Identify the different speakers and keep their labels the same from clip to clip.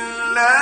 Speaker 1: أنفسهم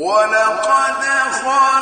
Speaker 1: لمن تبعك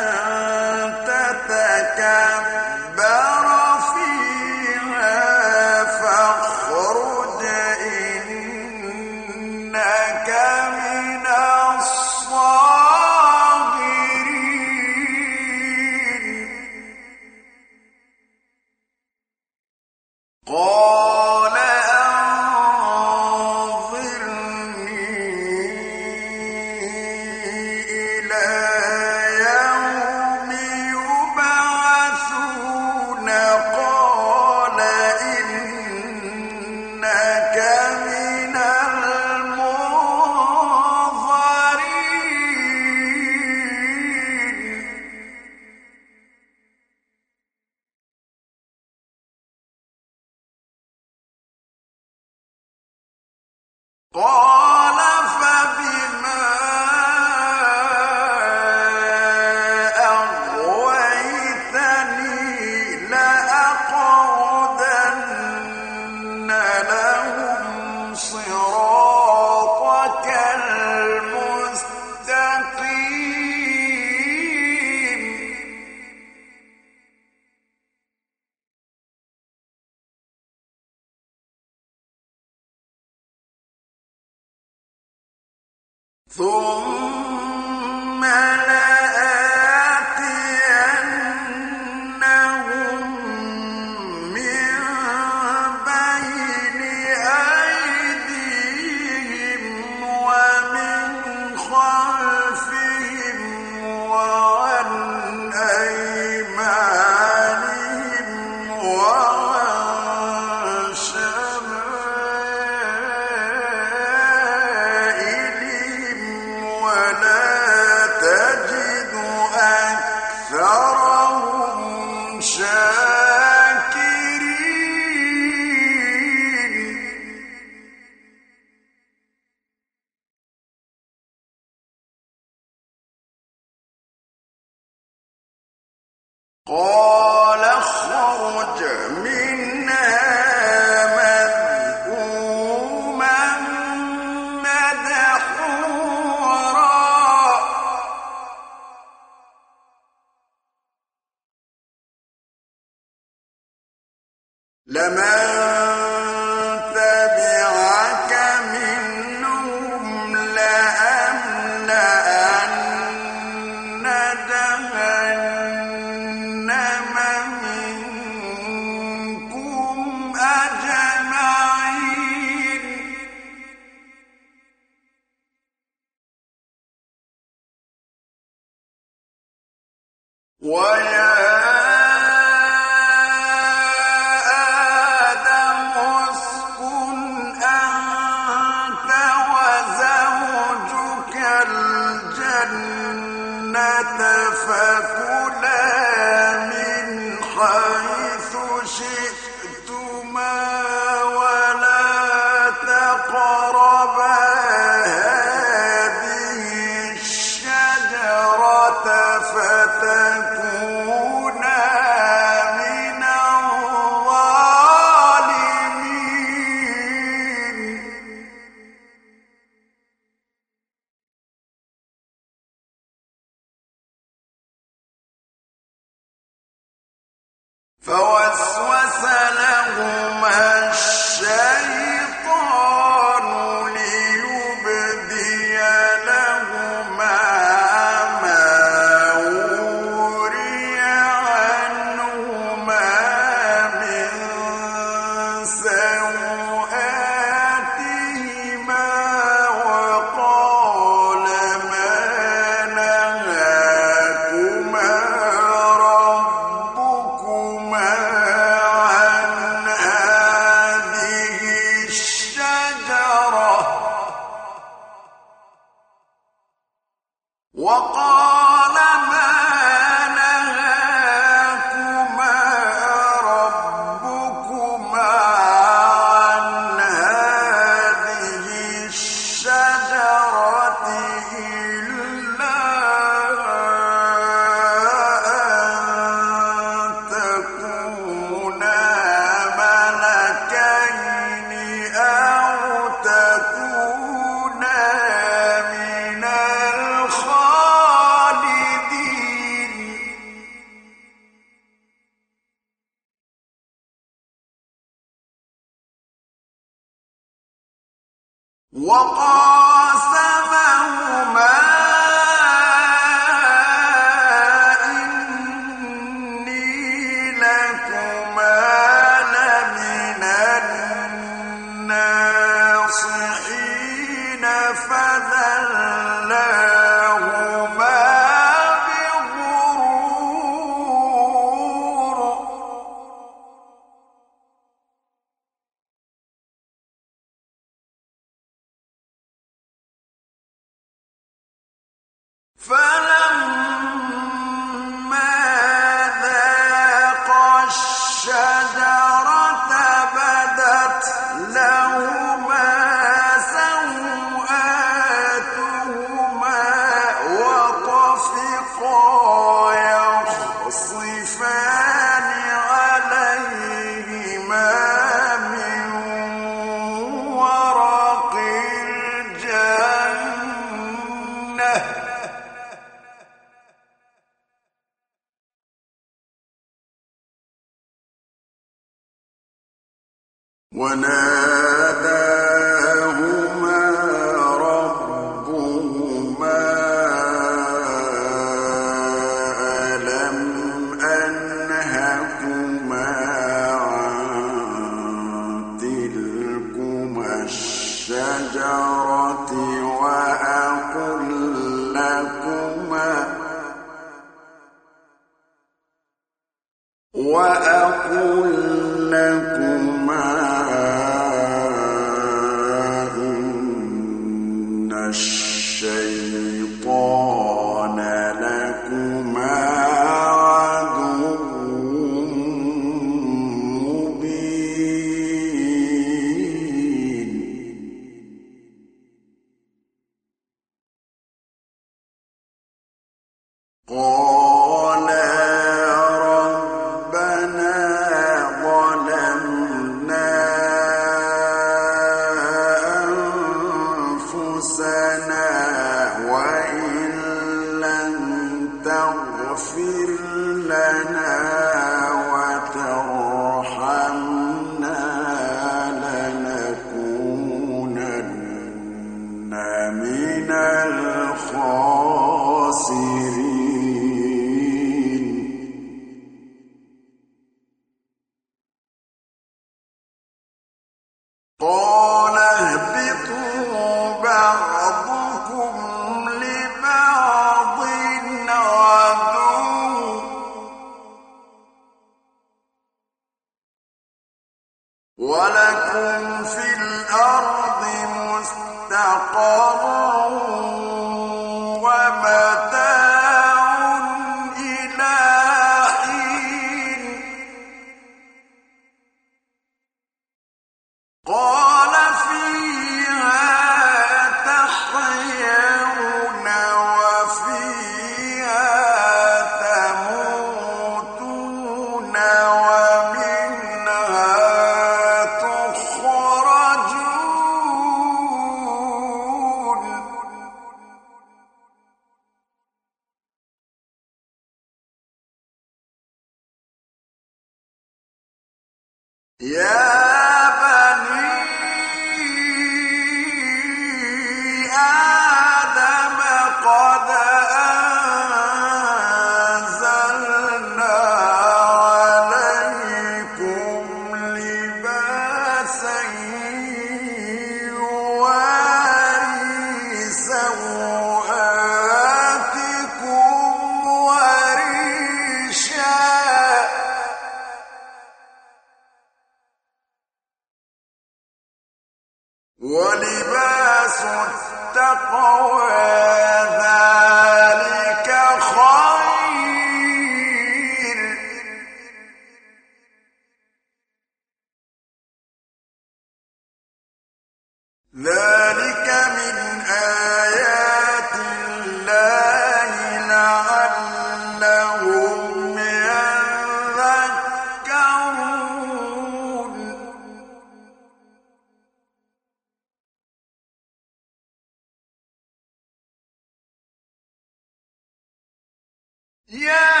Speaker 1: Yeah!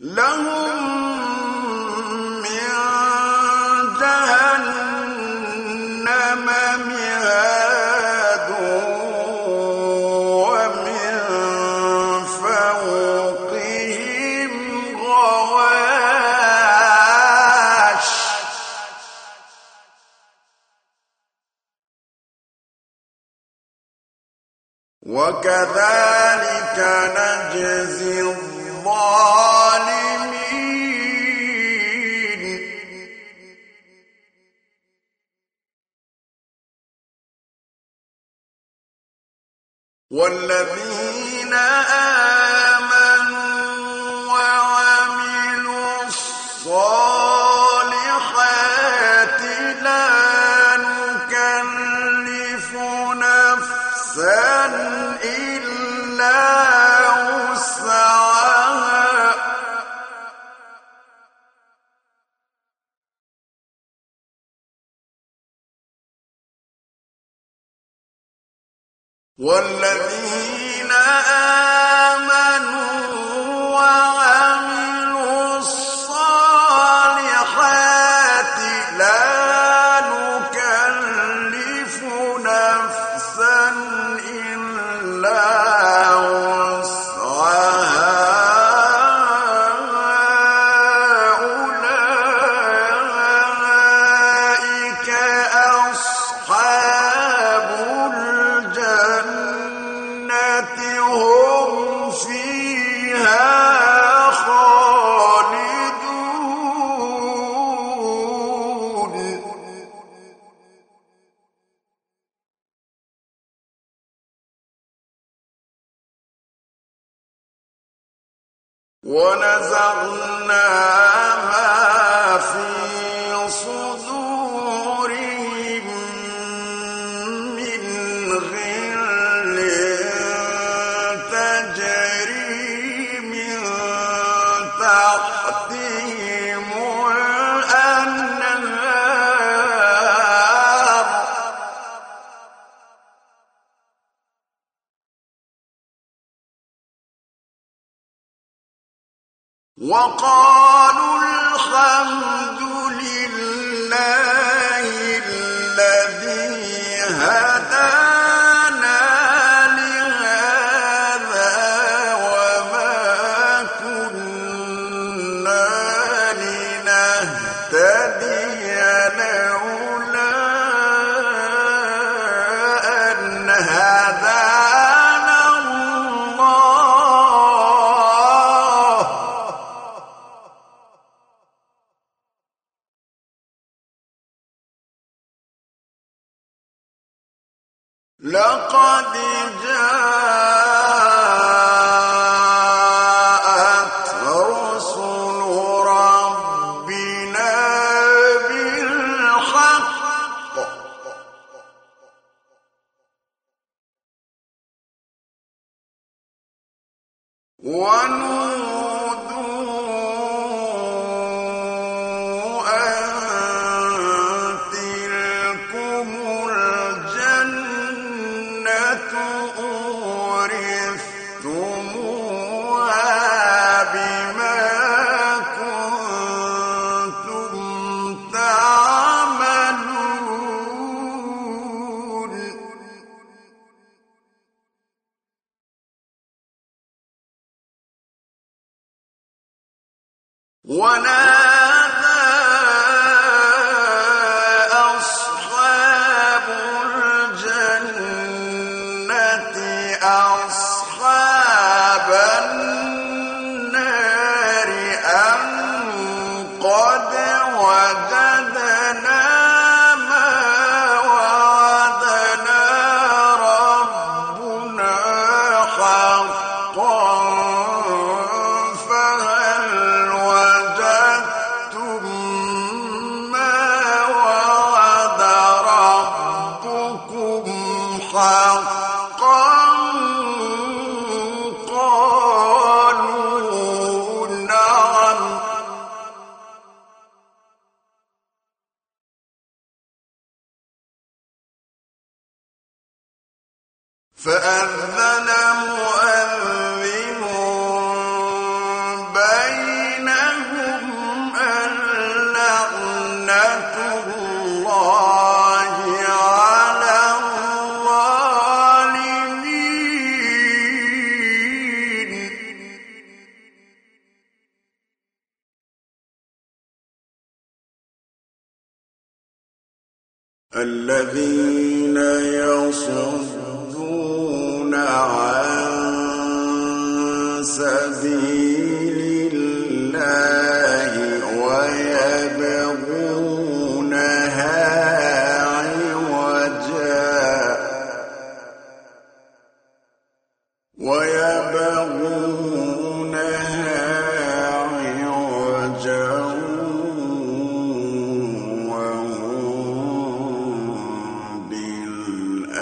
Speaker 1: لهم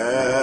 Speaker 1: Yeah.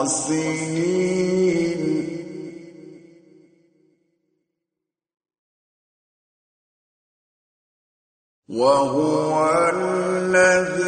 Speaker 1: الْمُحْسِنِينَ وَهُوَ الَّذِي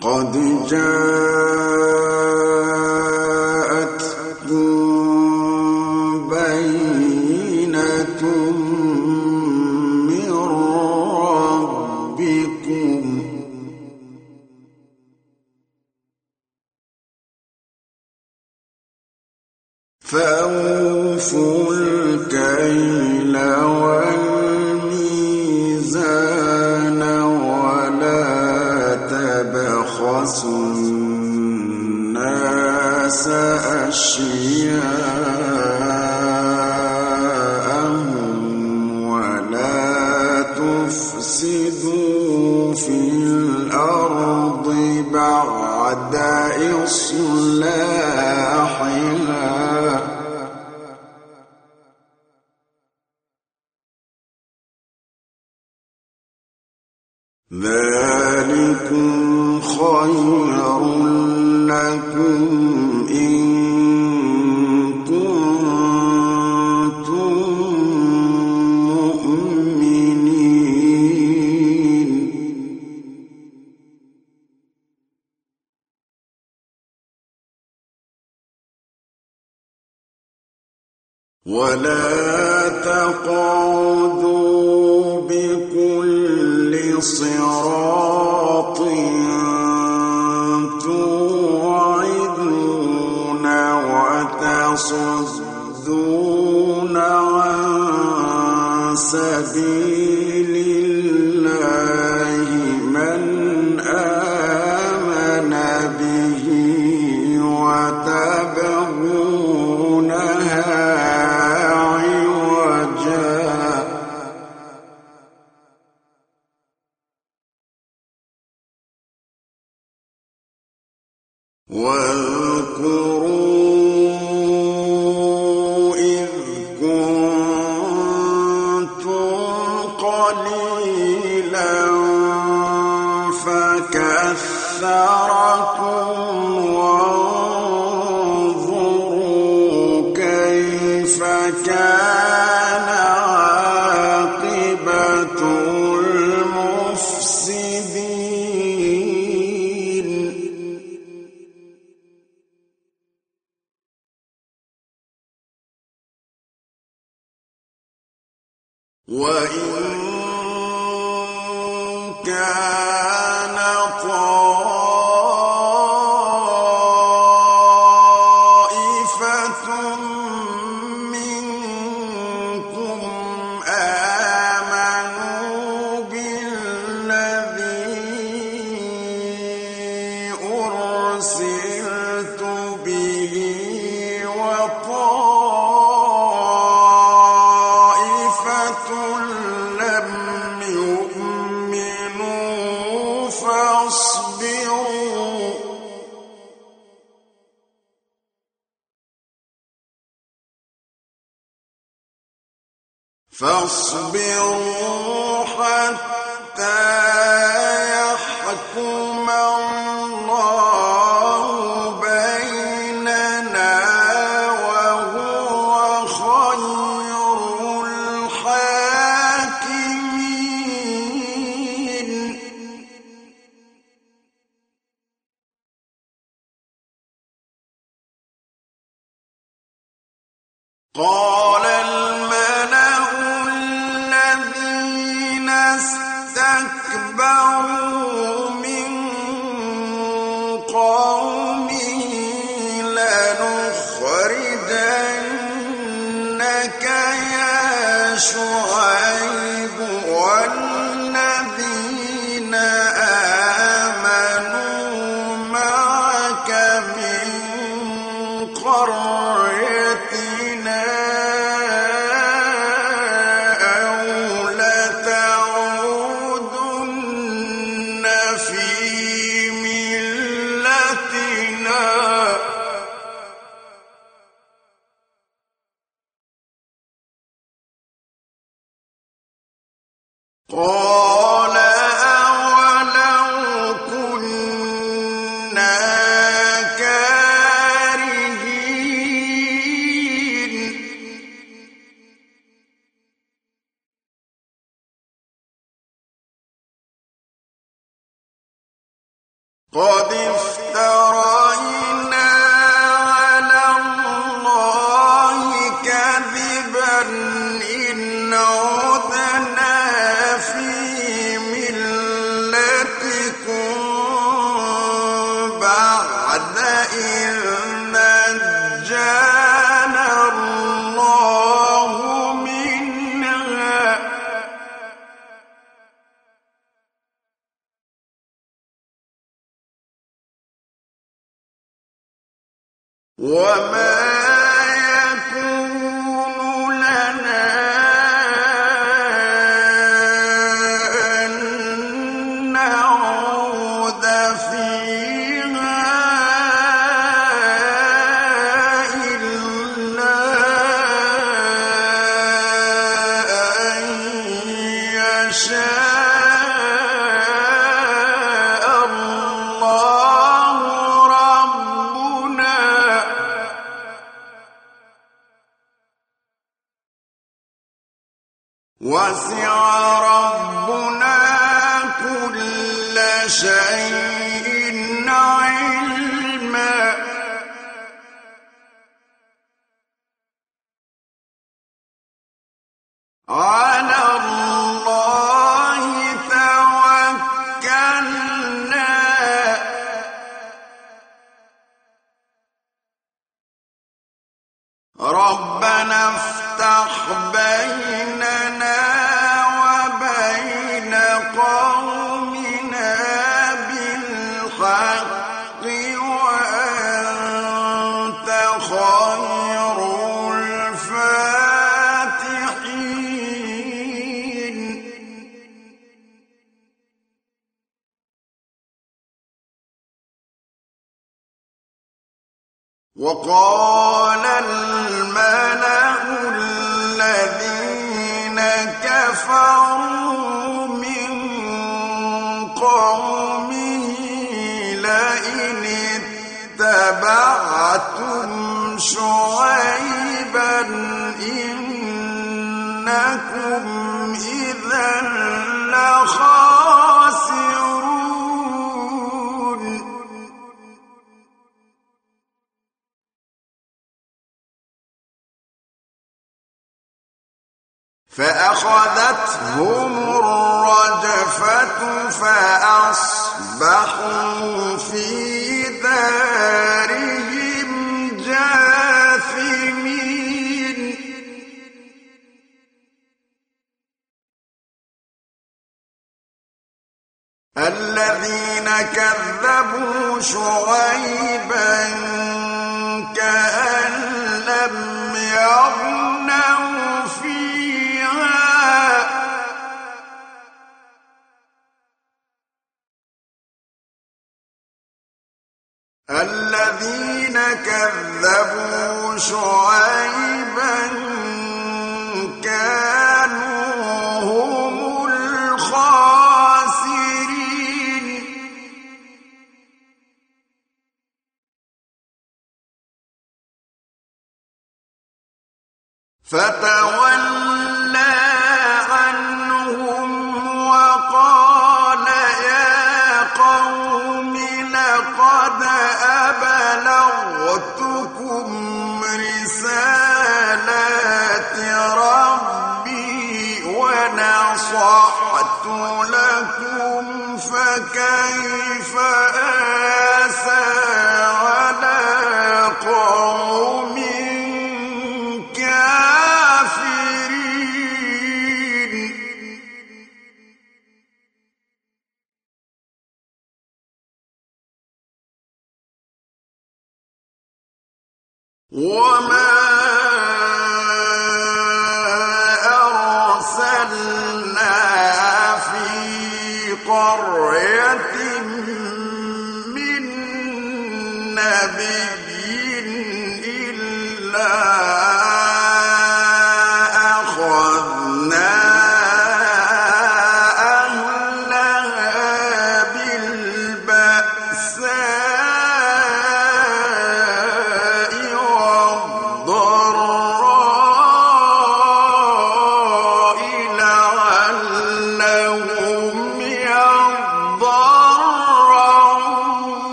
Speaker 1: قد جاءتكم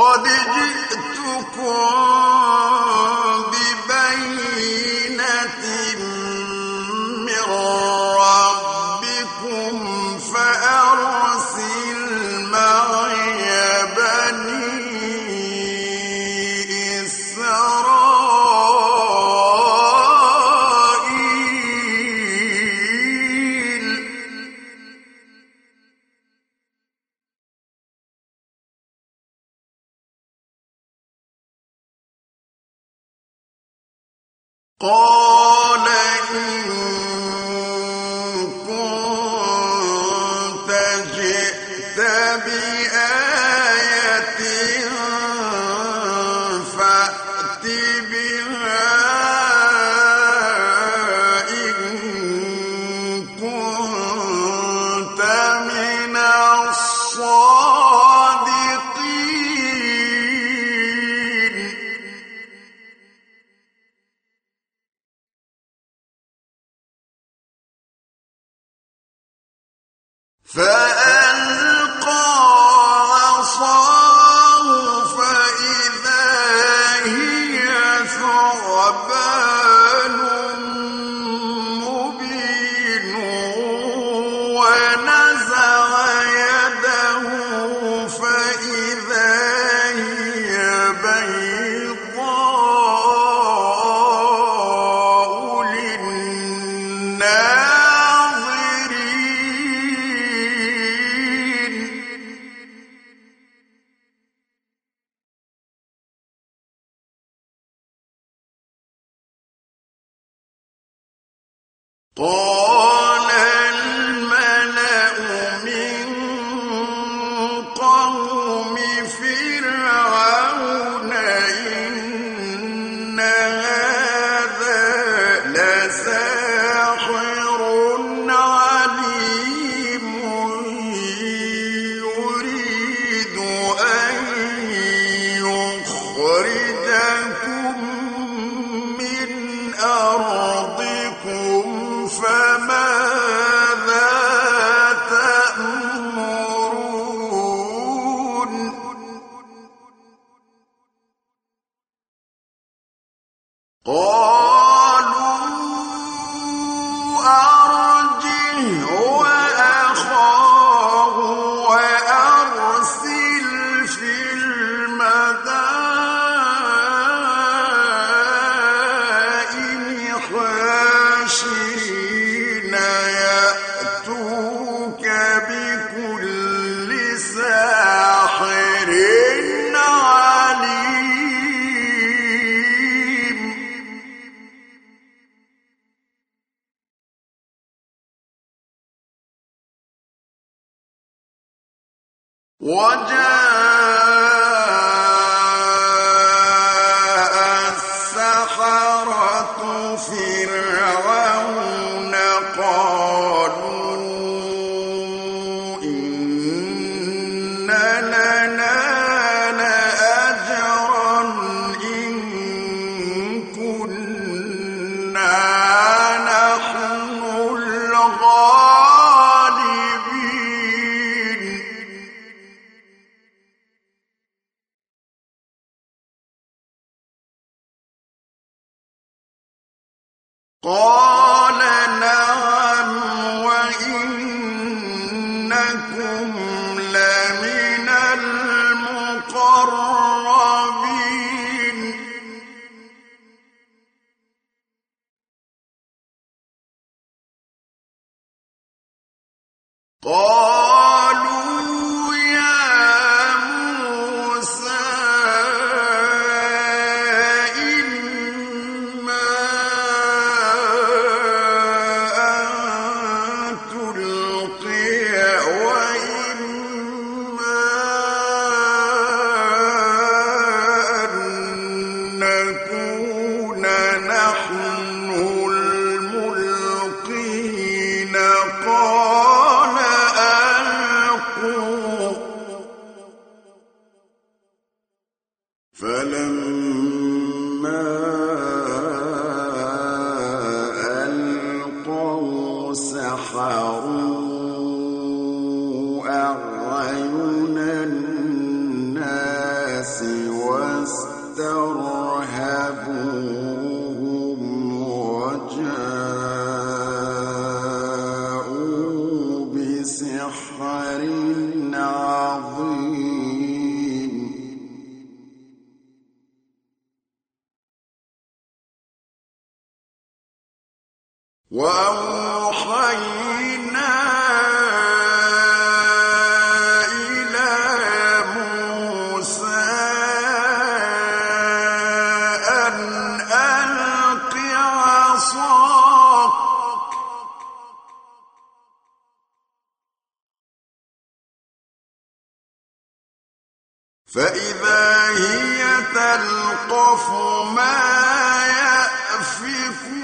Speaker 1: قد عصاك. فإذا هي تلقف ما يأففون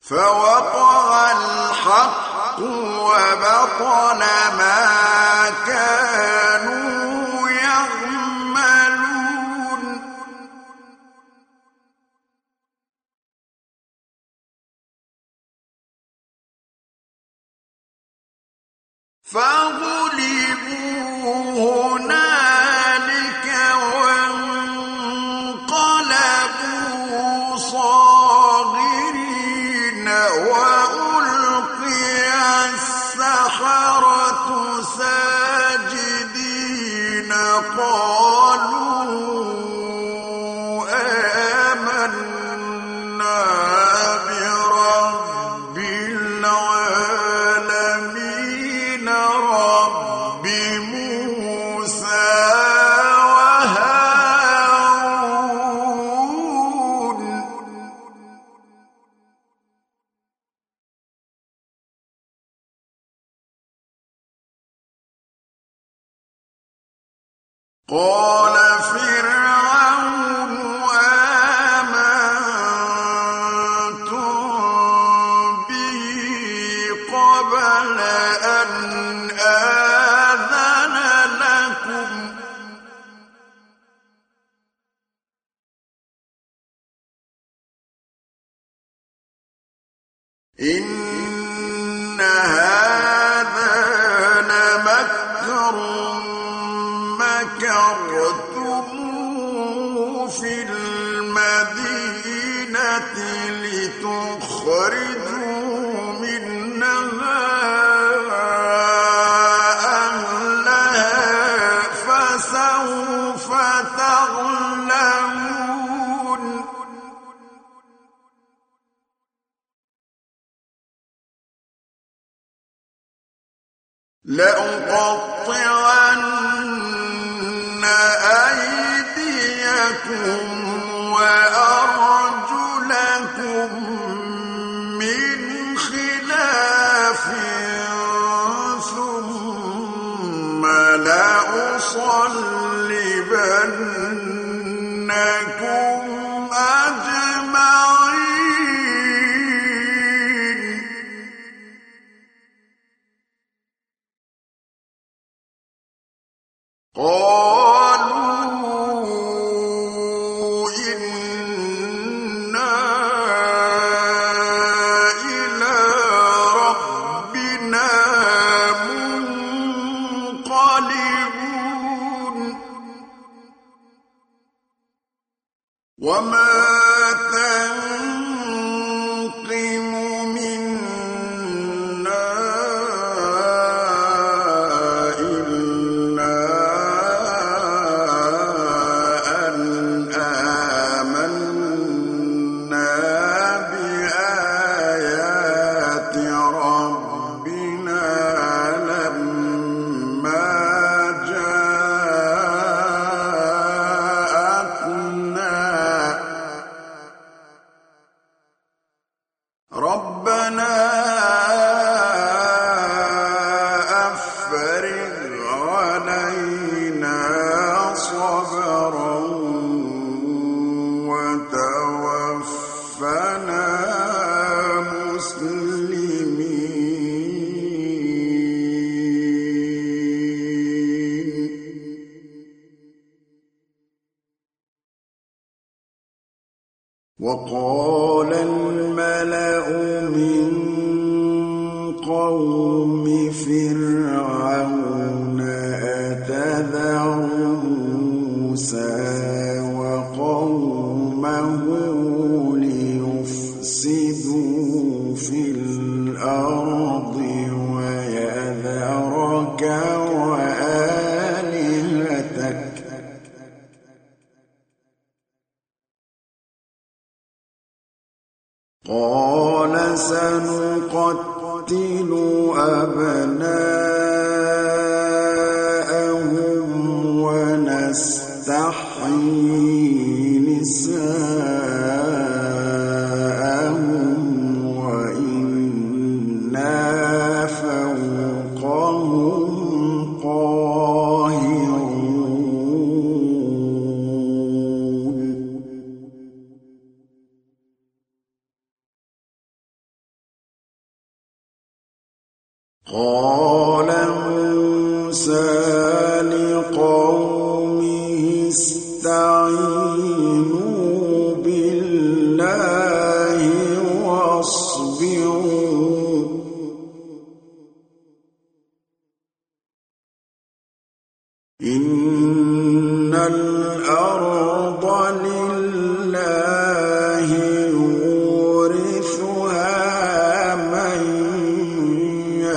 Speaker 1: فوقع الحق وبطن ما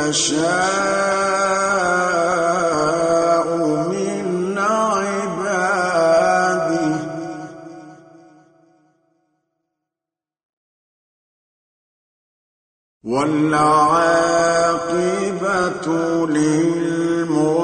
Speaker 1: يشاء من عباده. والعاقبة للمتقين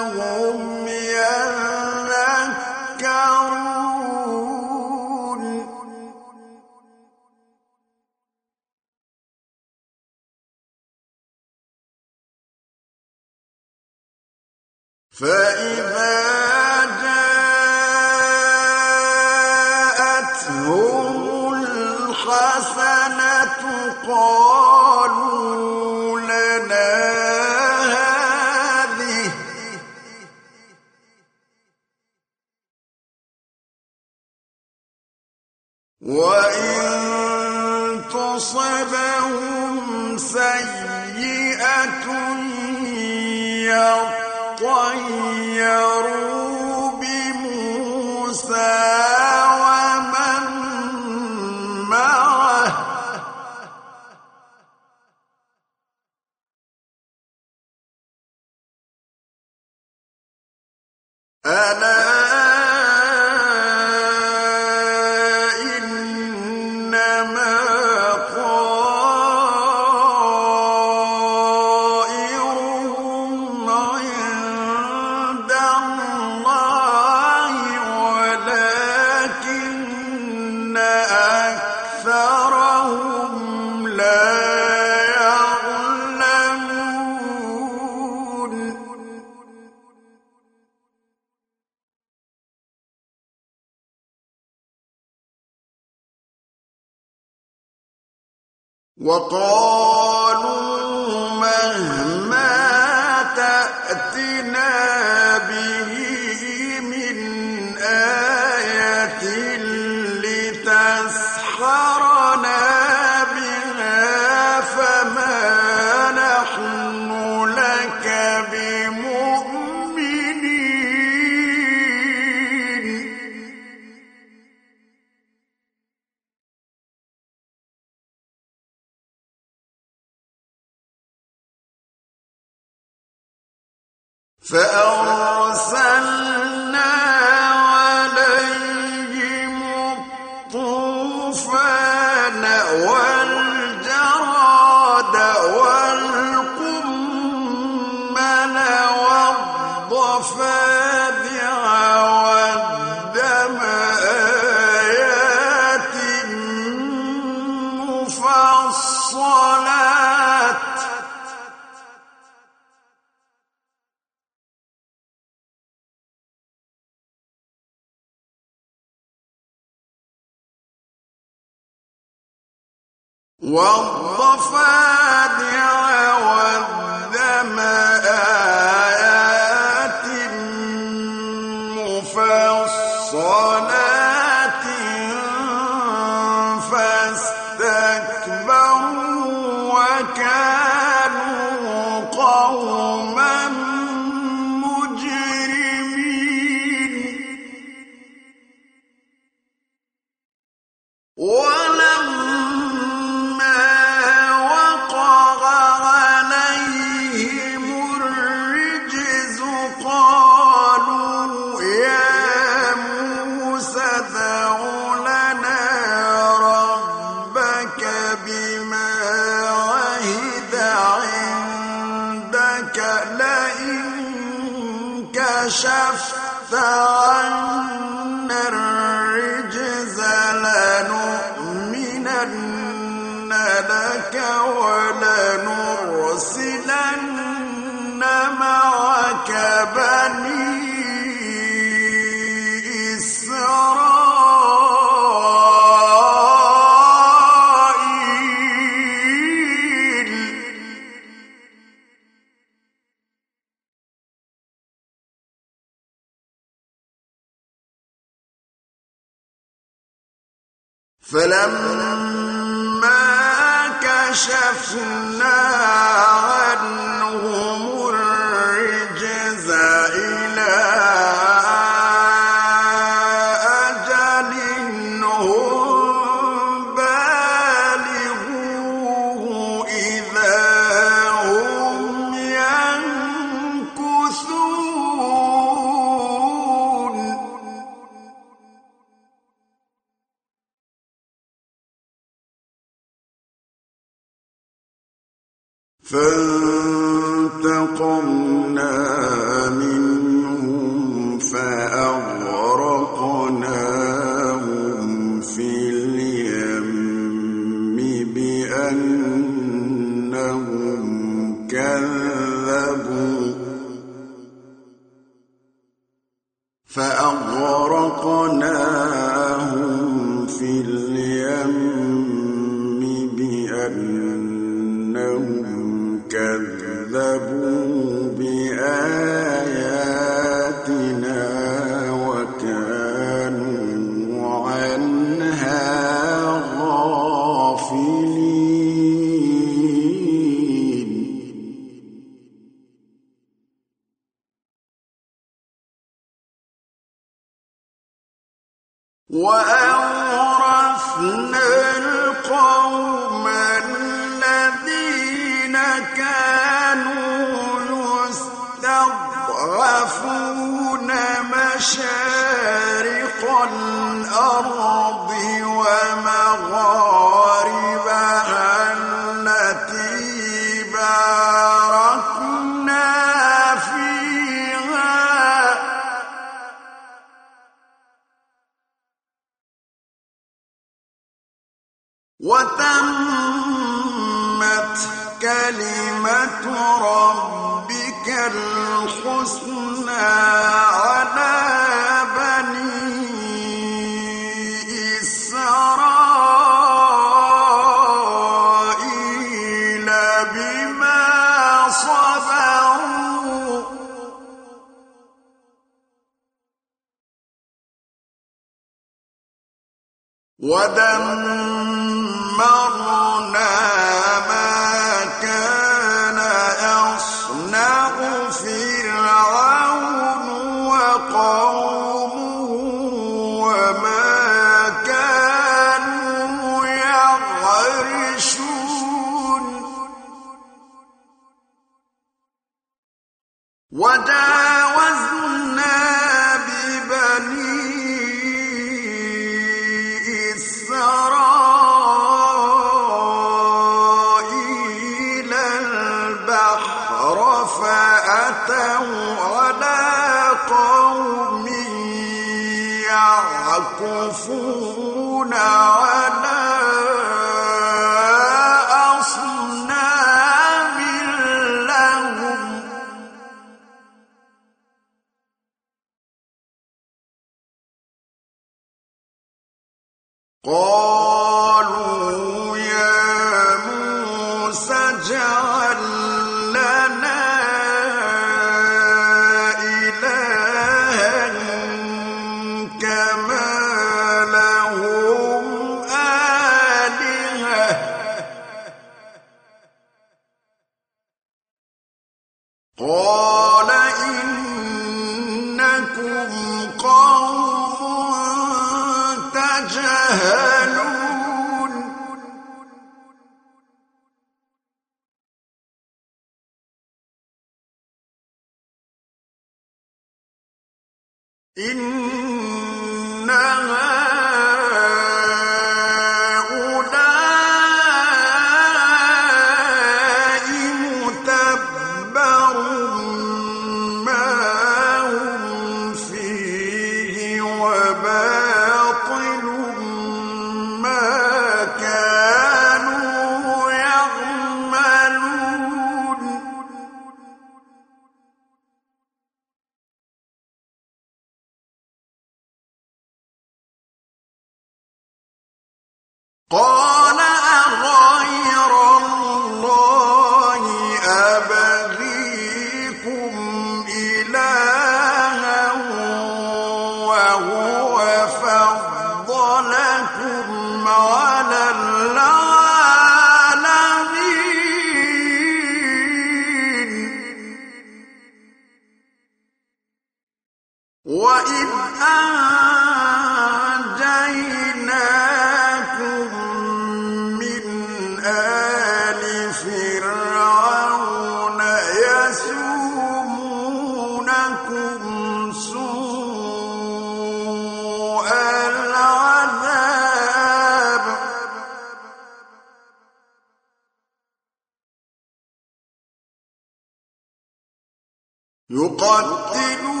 Speaker 1: يقتلون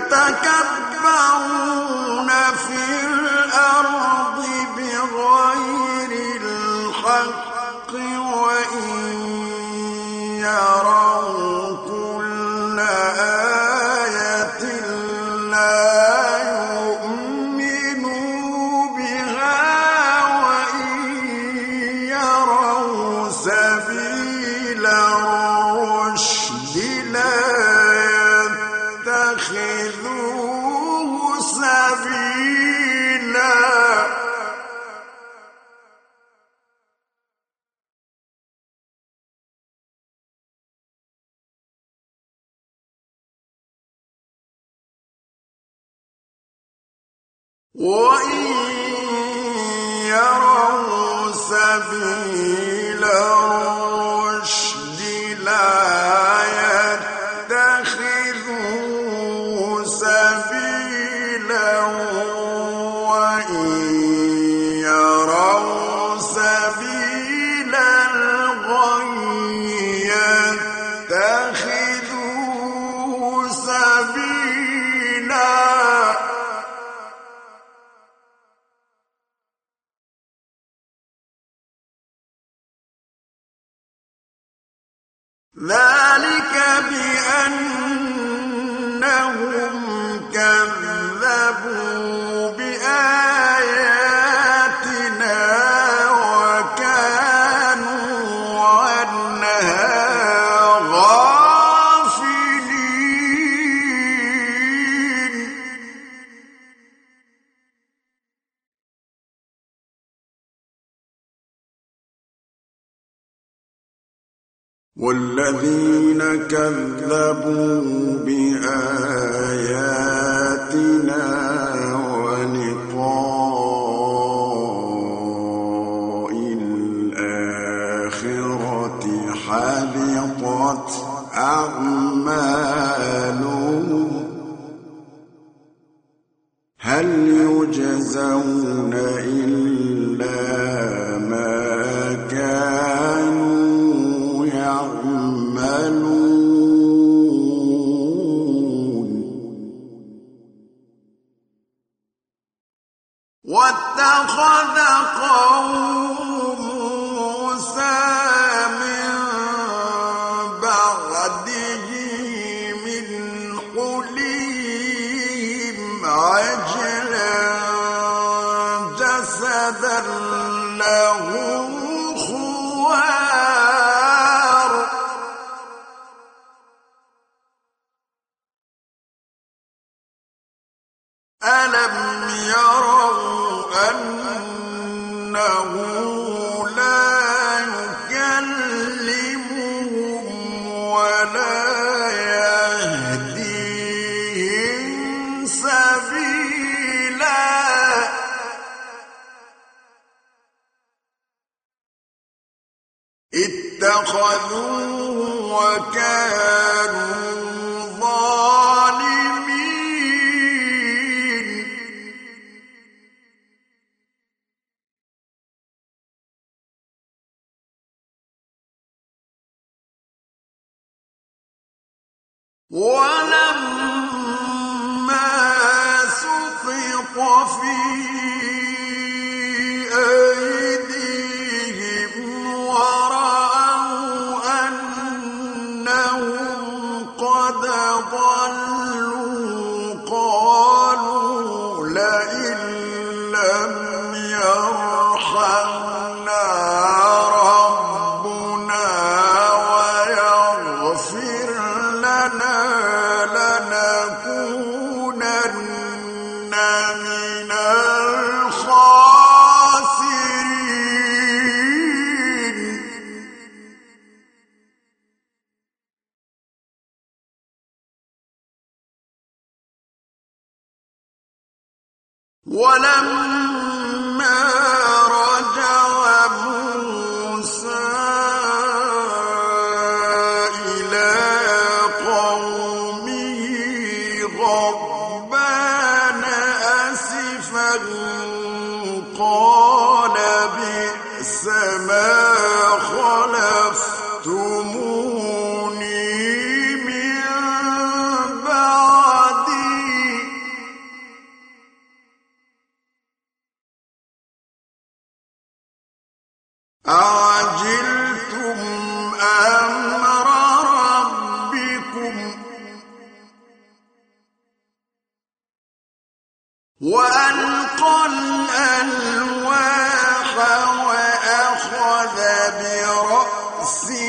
Speaker 1: তা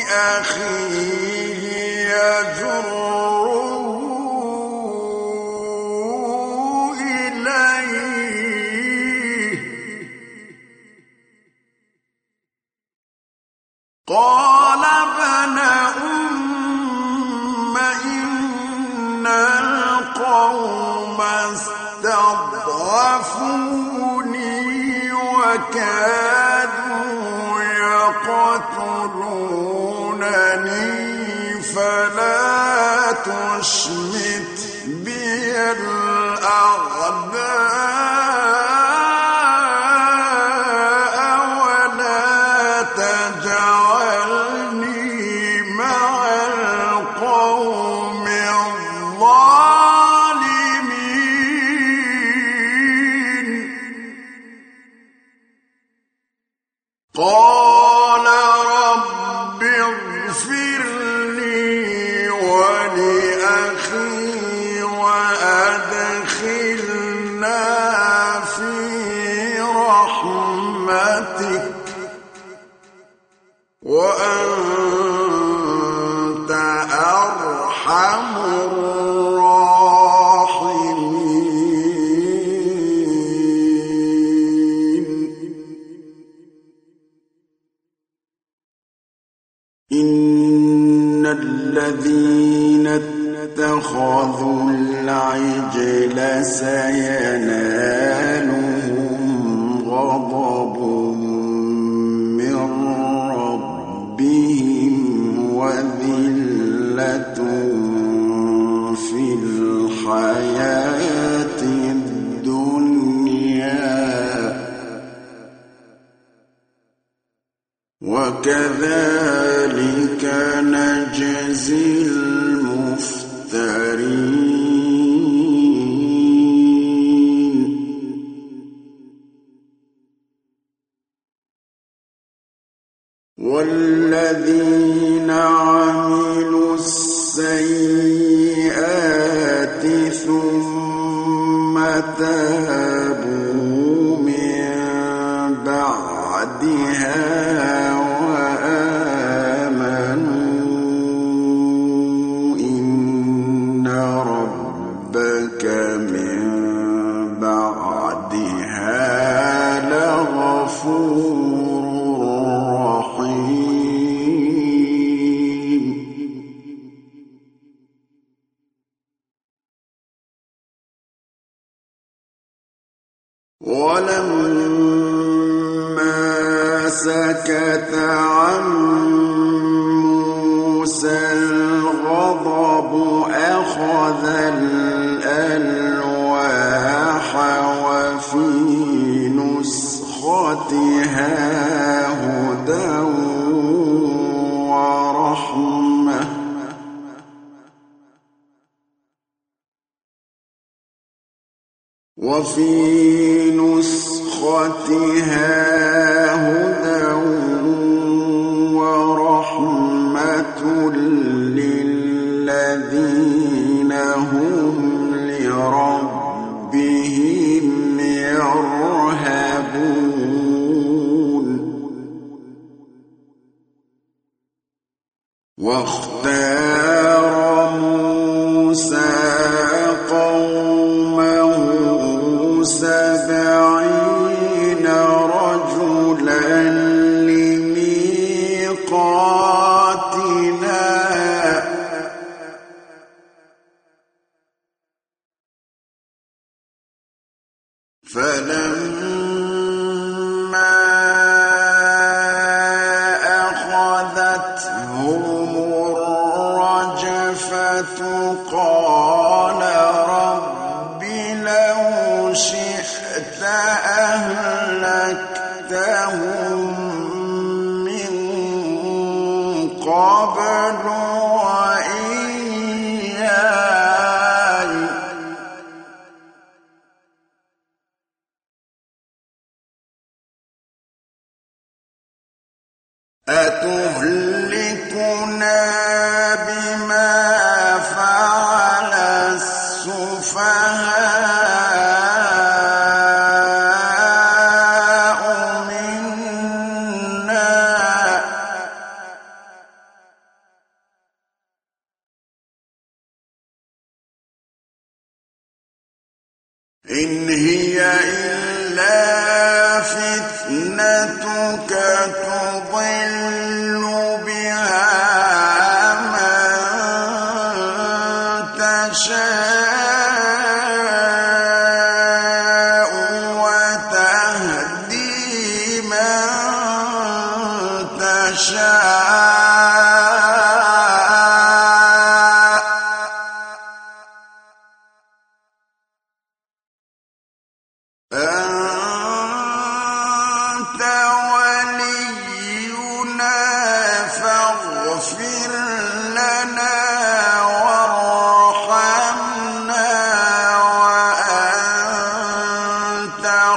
Speaker 1: فلا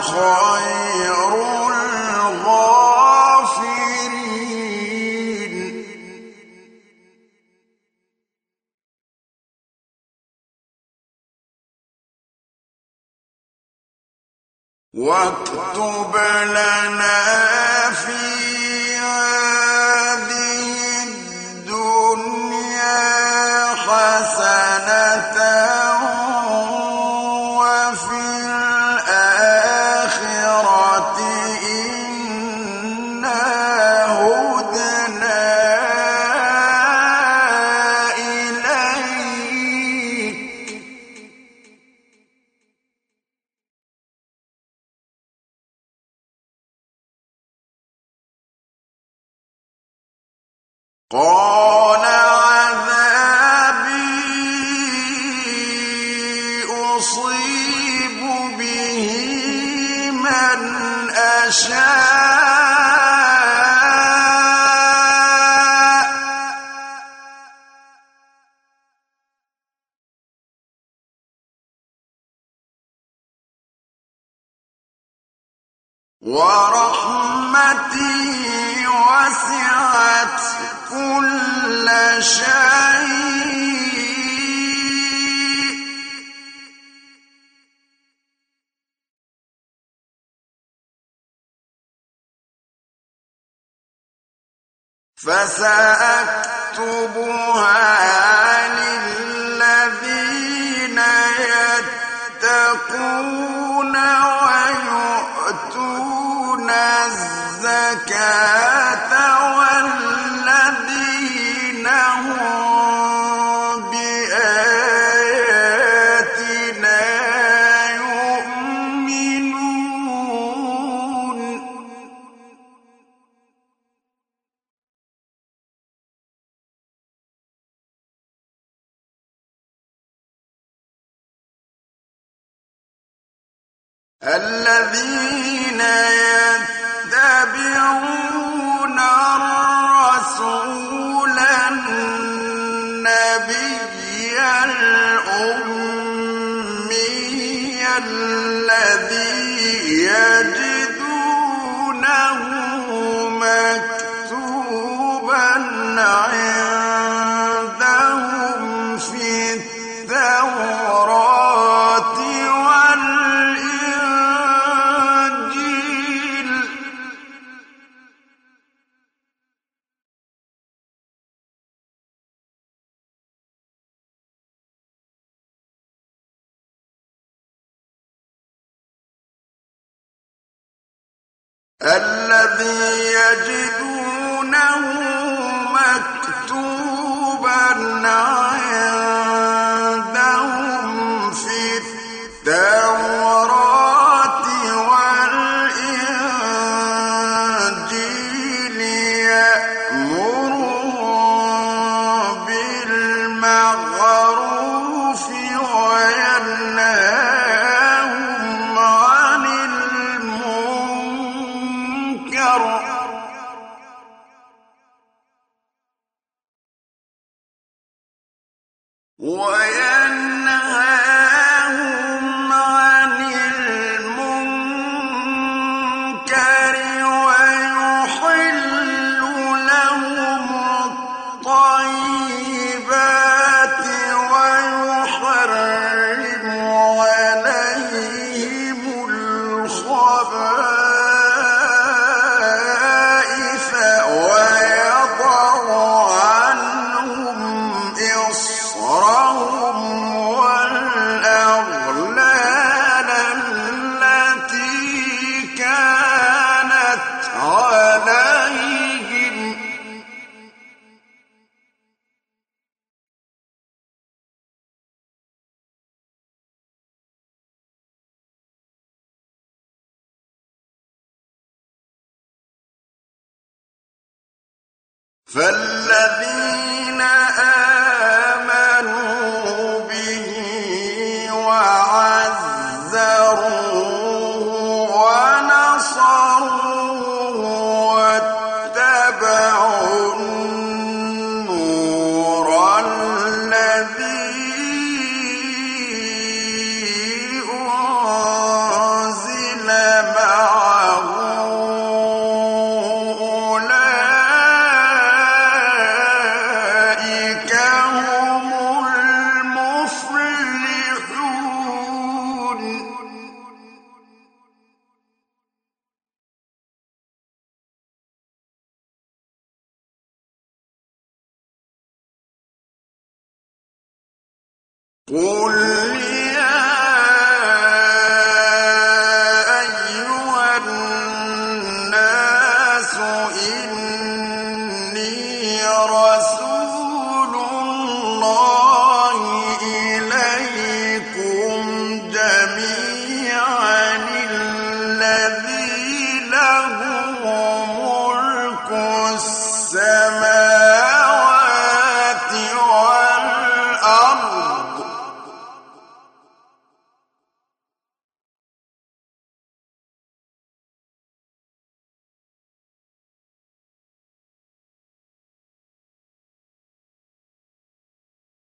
Speaker 1: خير الغافرين واكتب لنا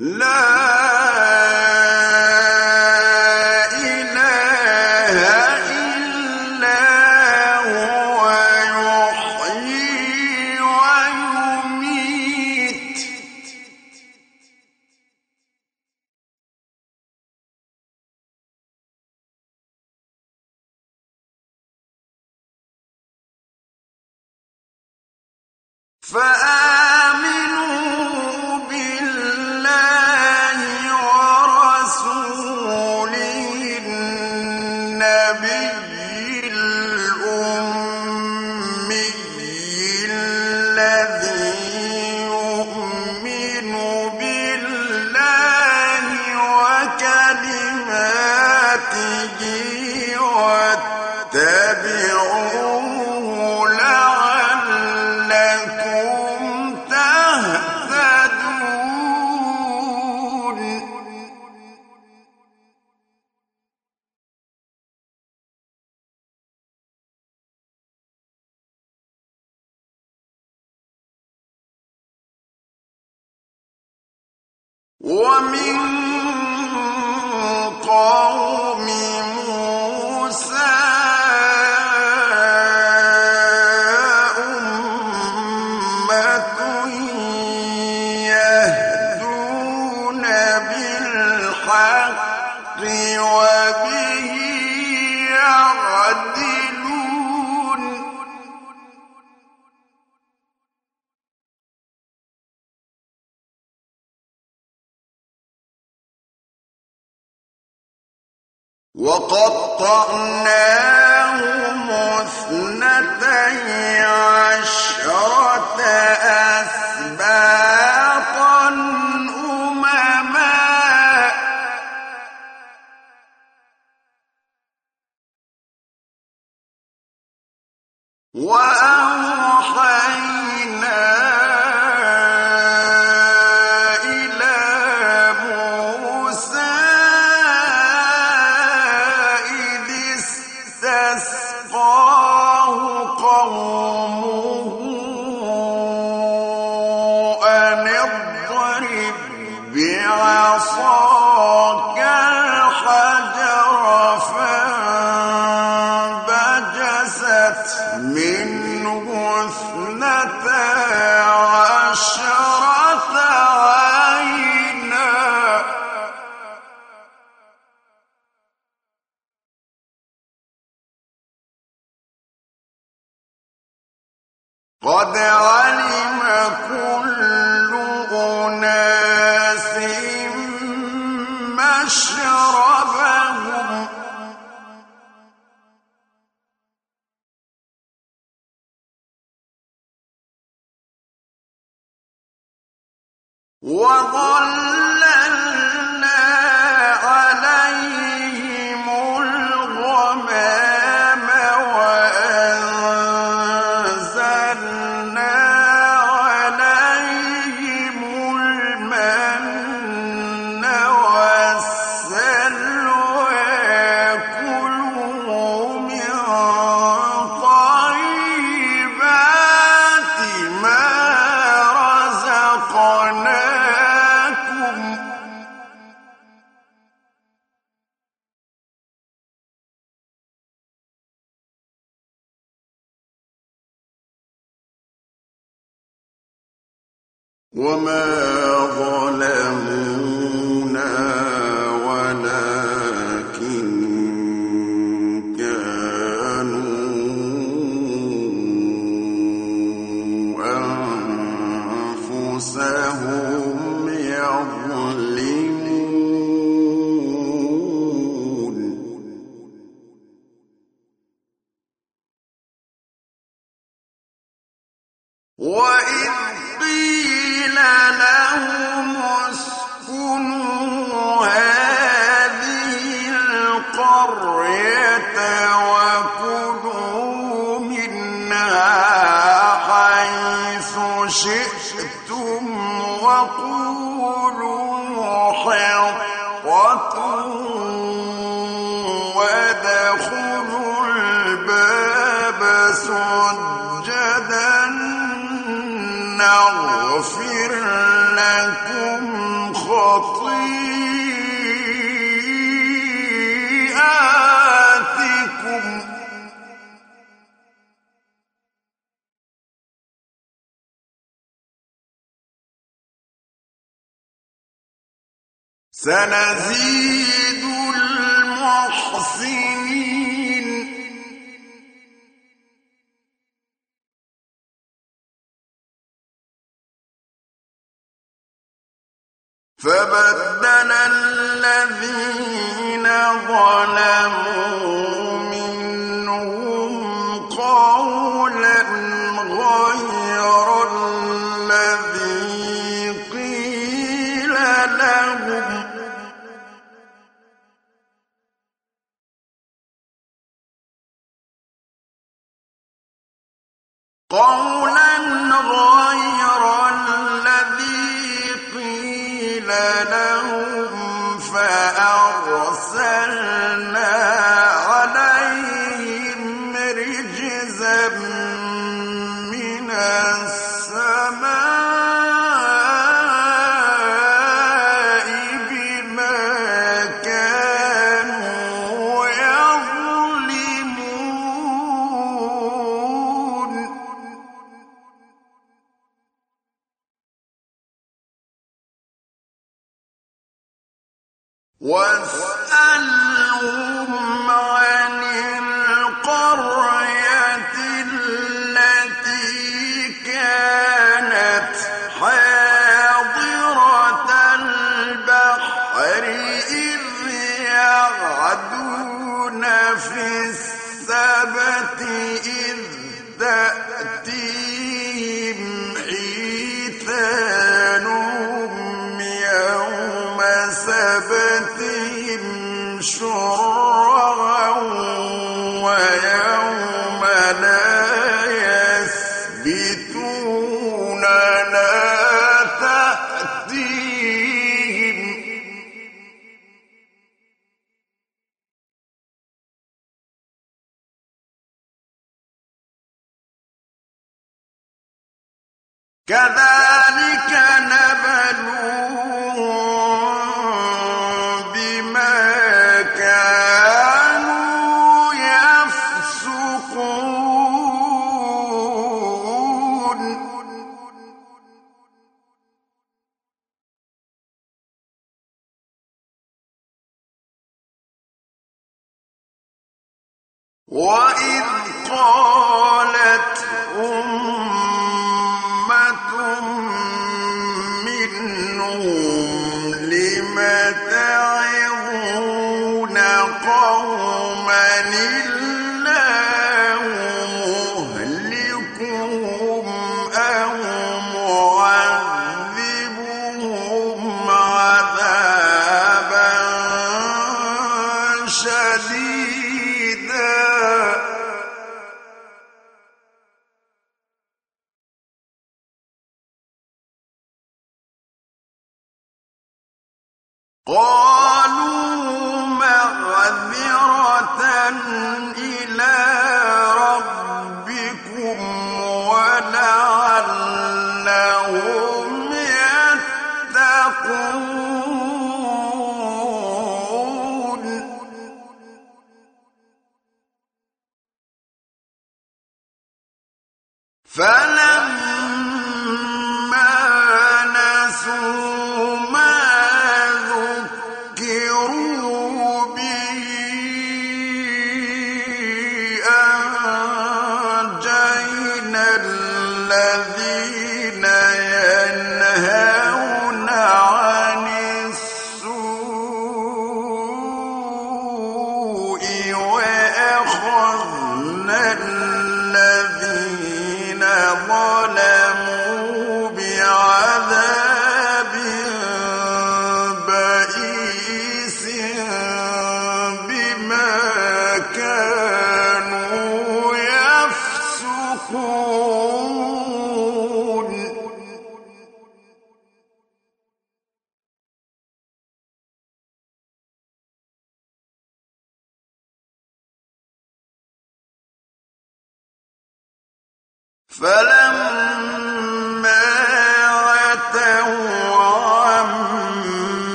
Speaker 1: لا منهم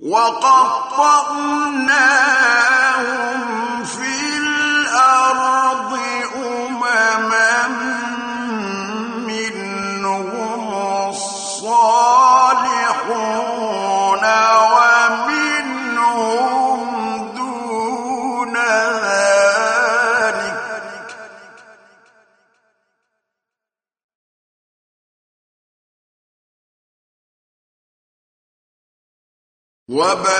Speaker 1: وقطعناهم وبلوناهم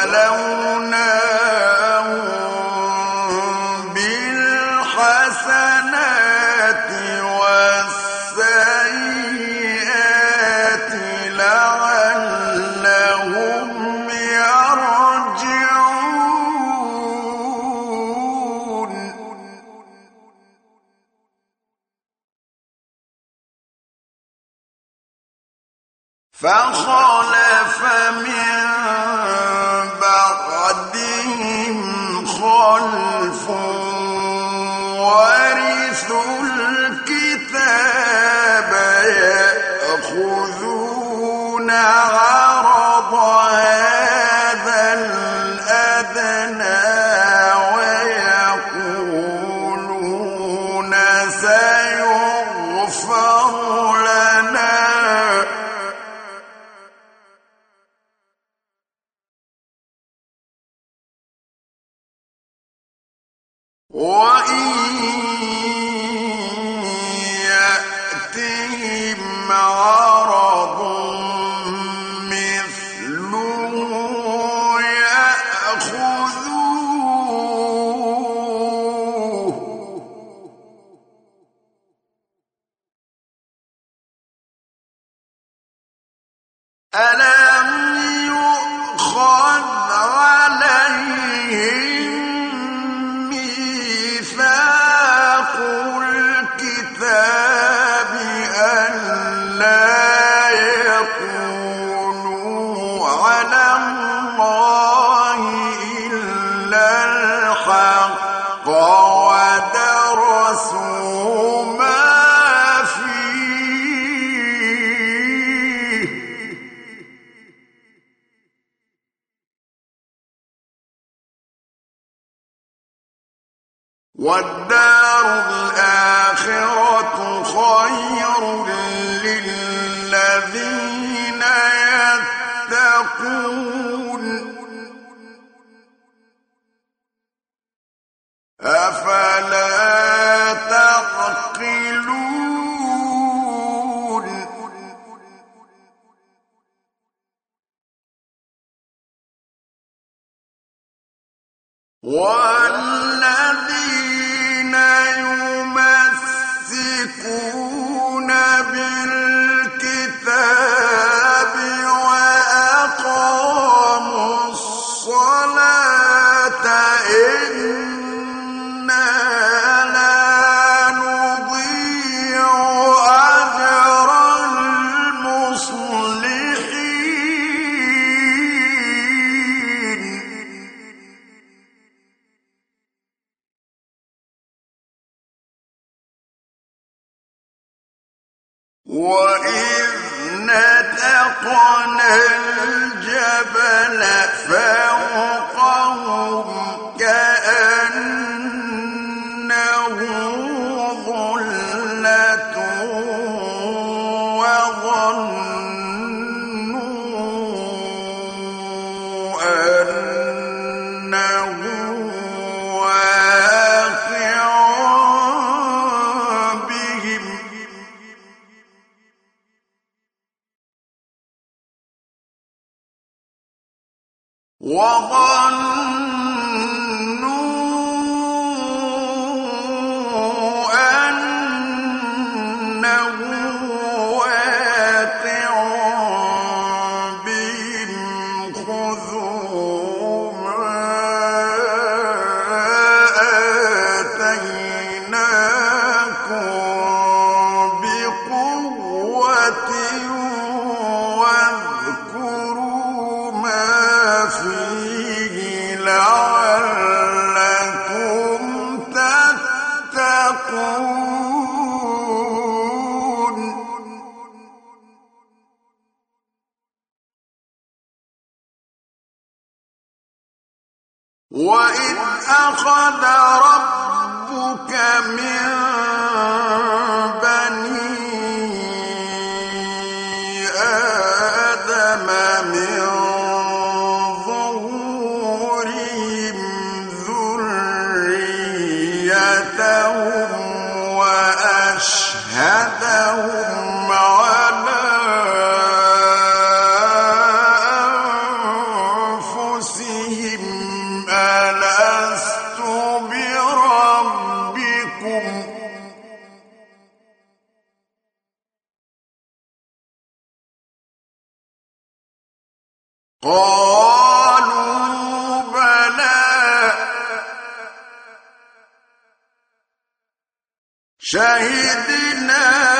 Speaker 1: شهدنا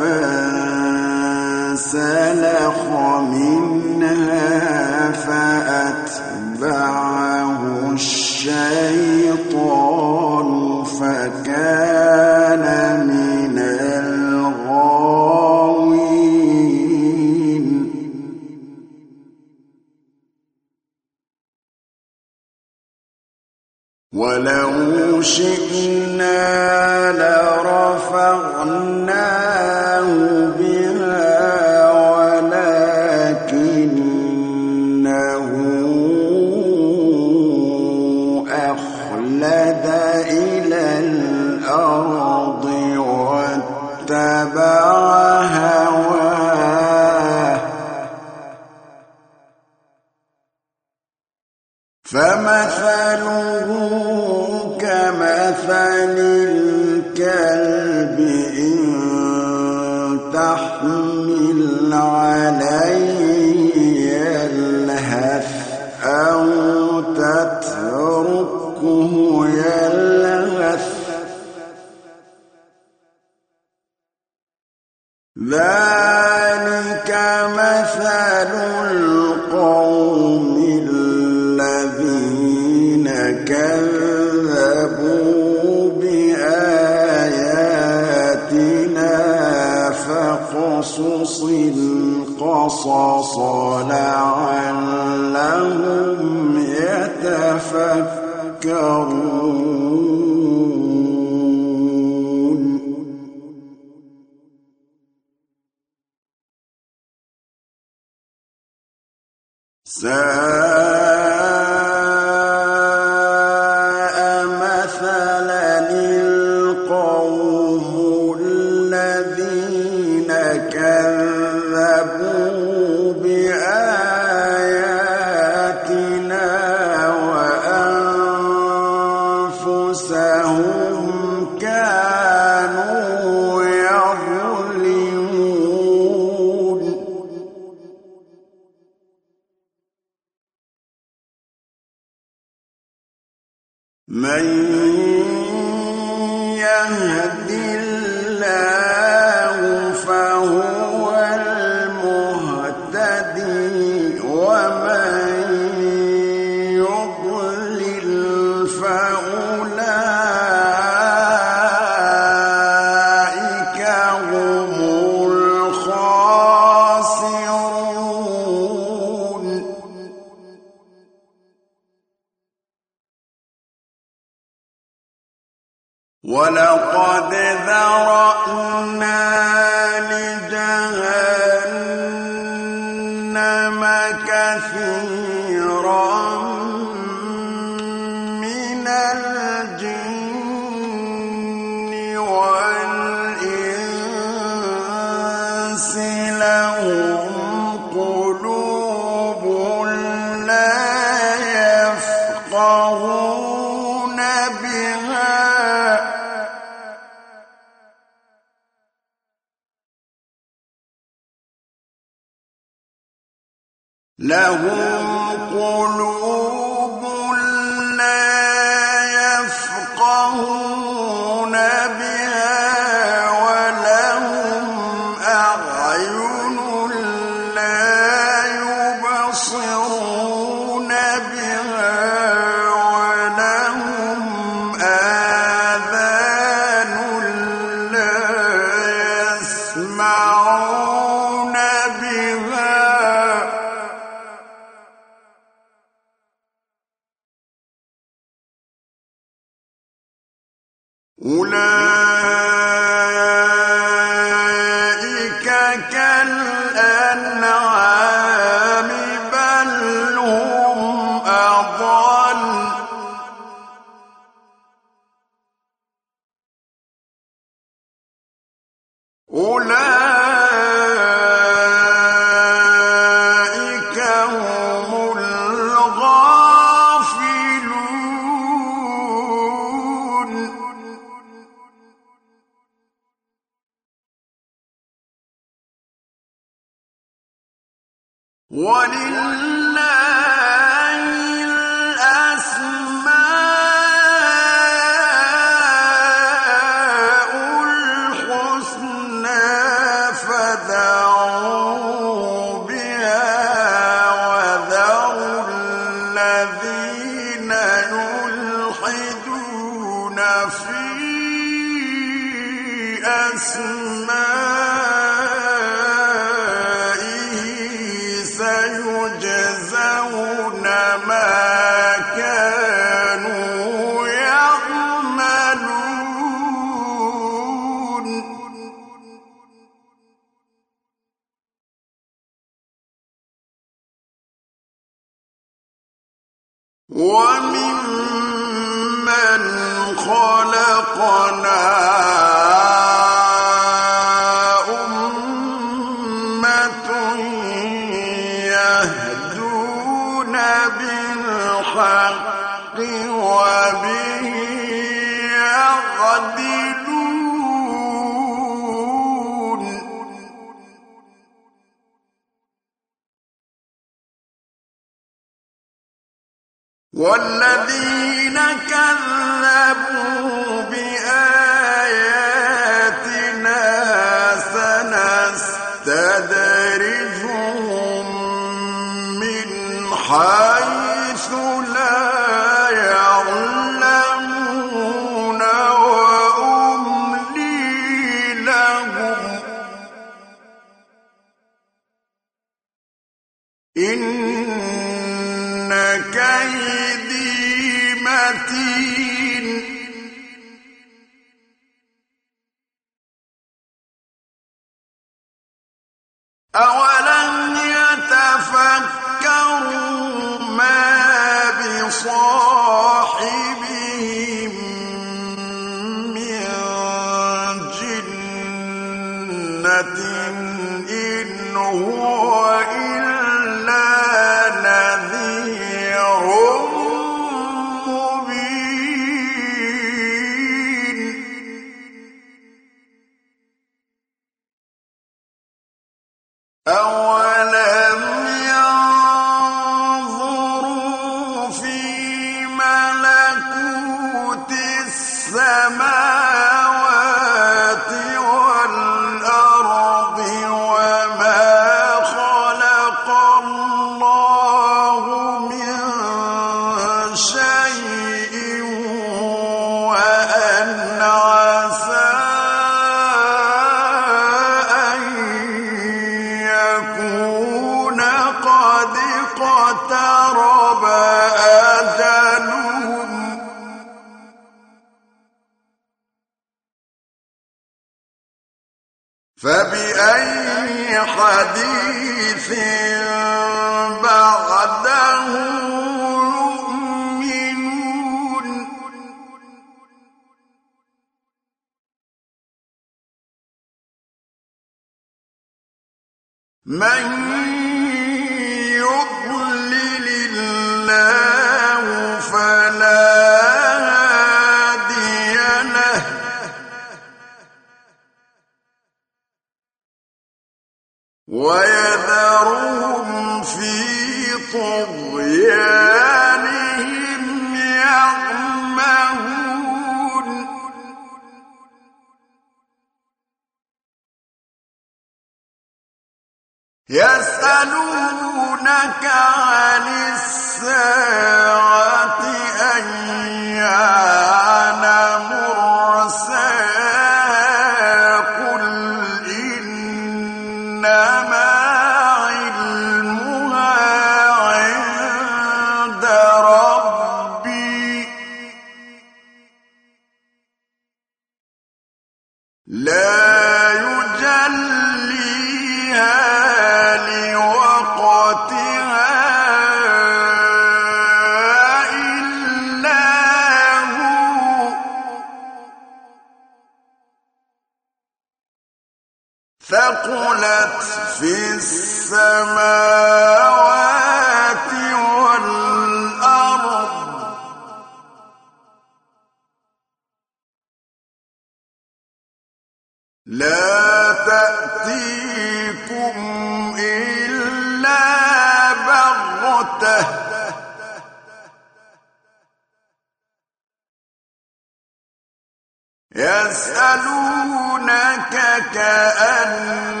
Speaker 1: يسألونك كأنك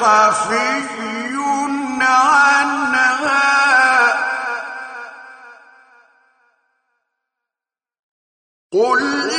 Speaker 1: حفي عنها. قل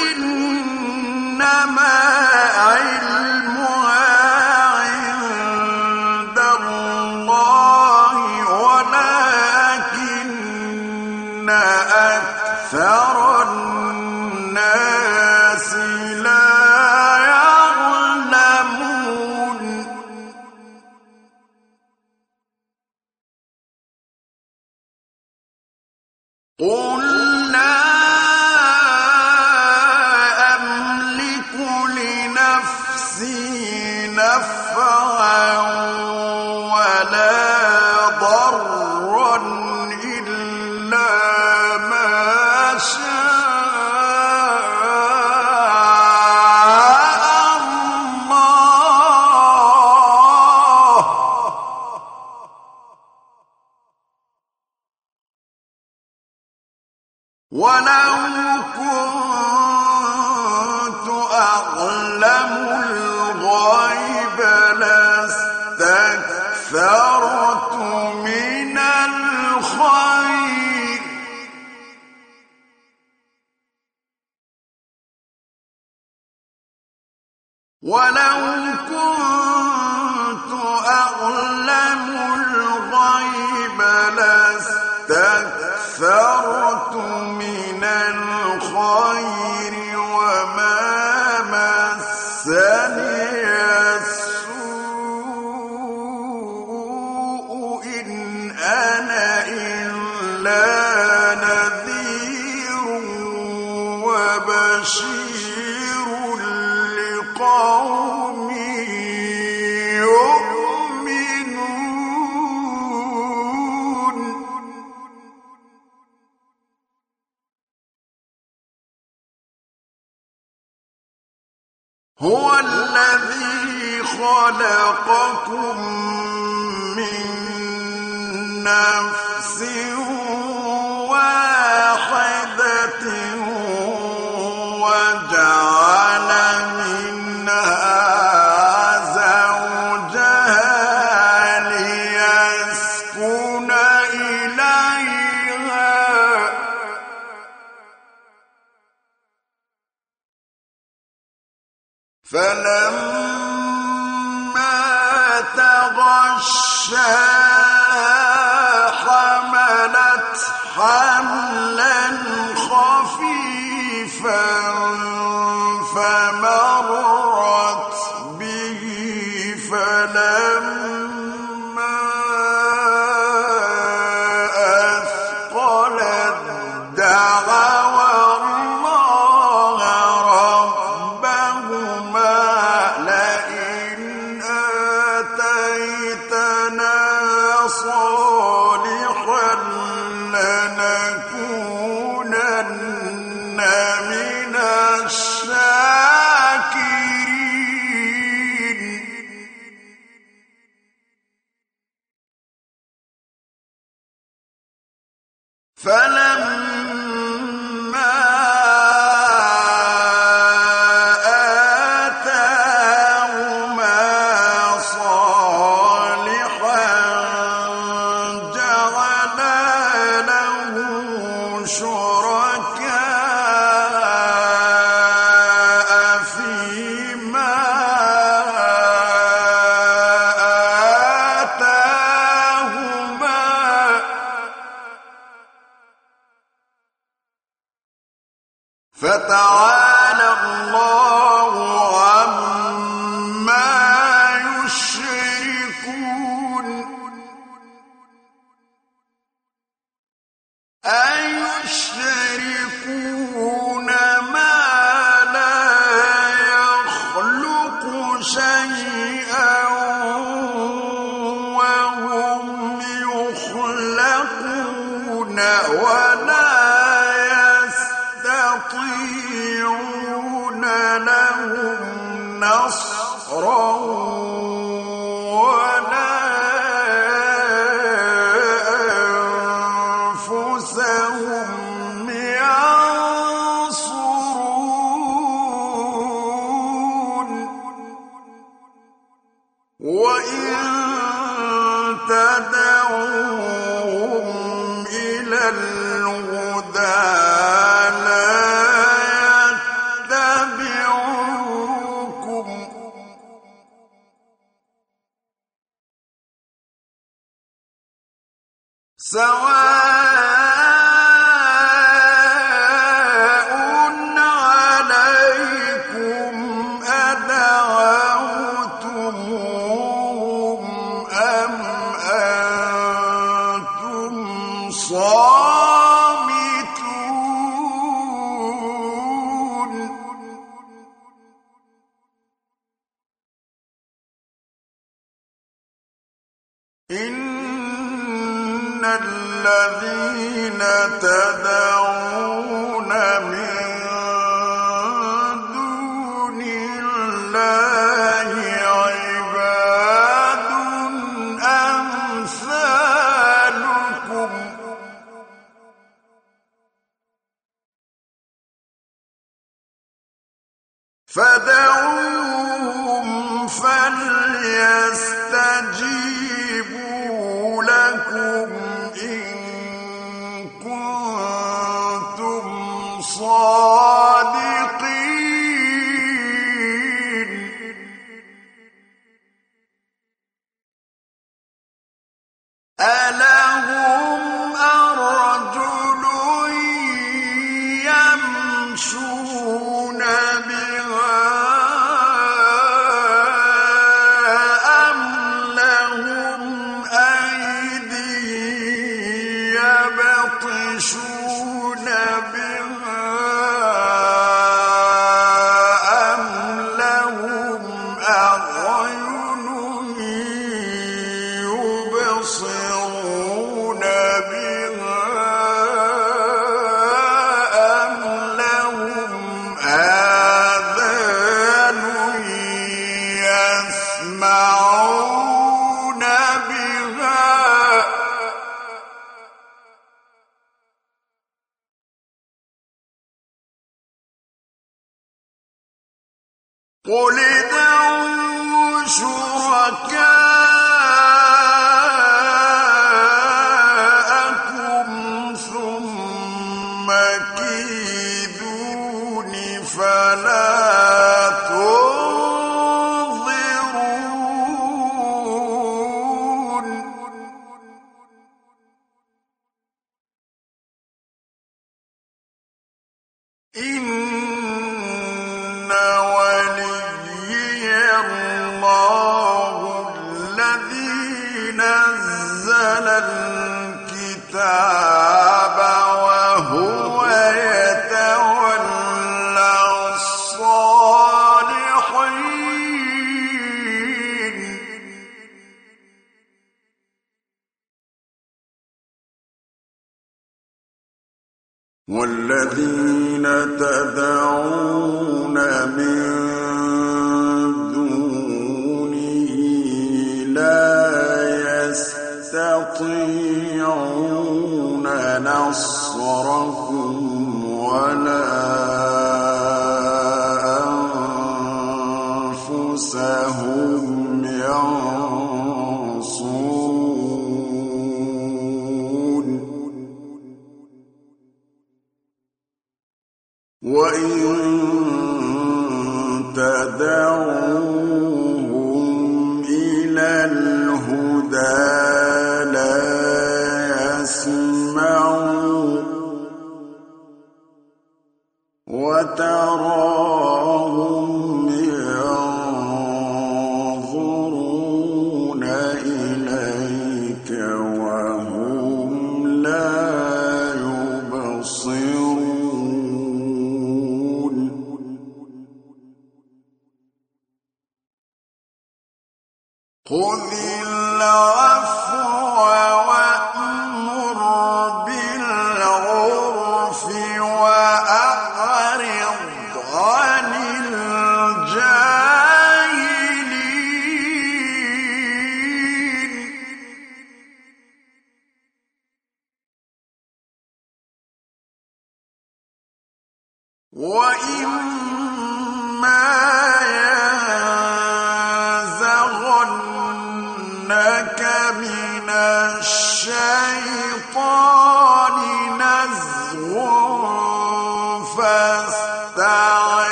Speaker 1: إِنَّ الَّذِينَ تَدْعُونَ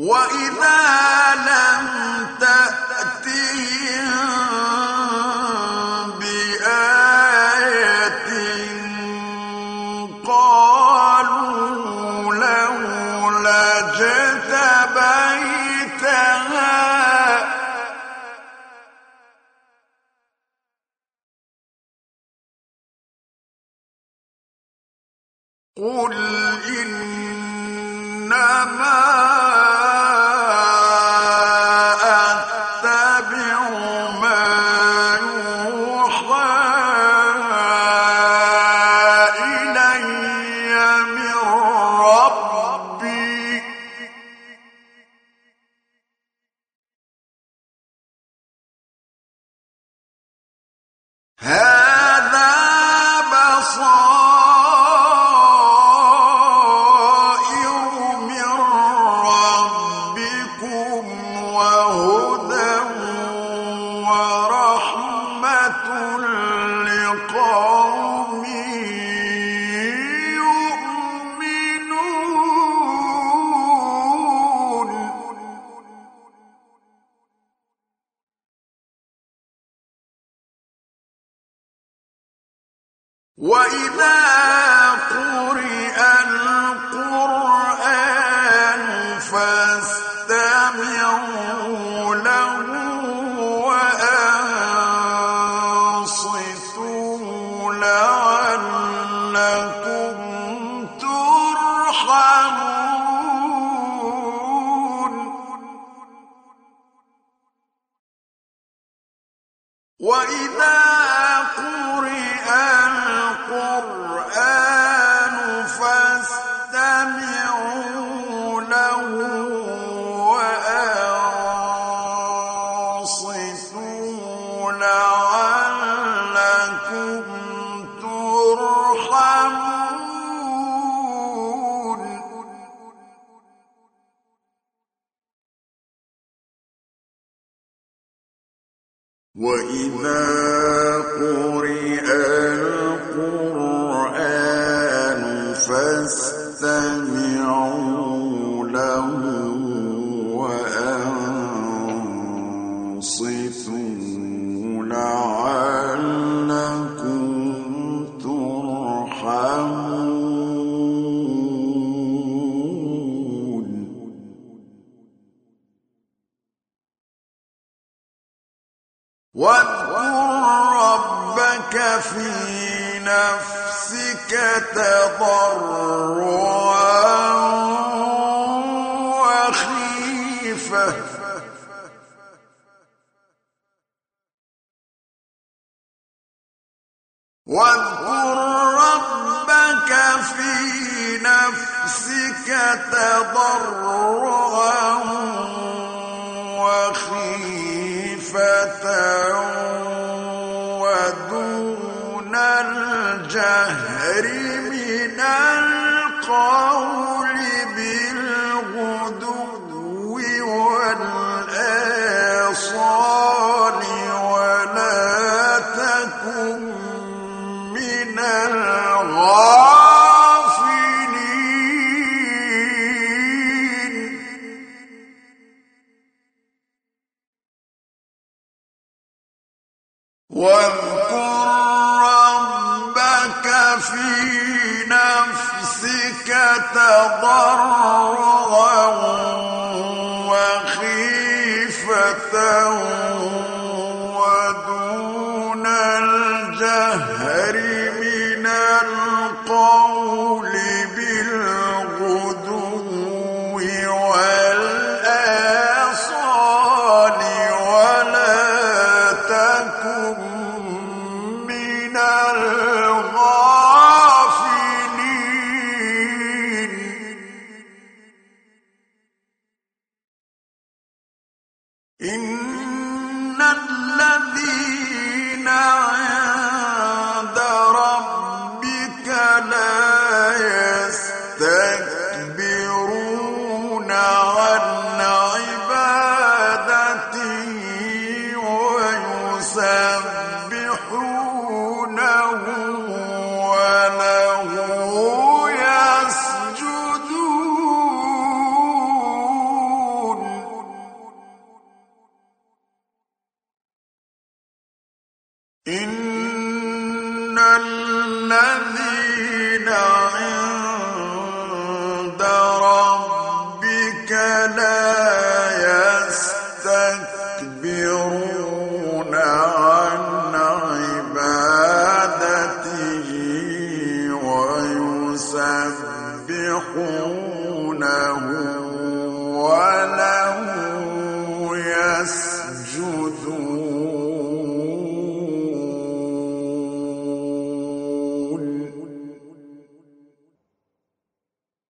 Speaker 1: وَإِذَا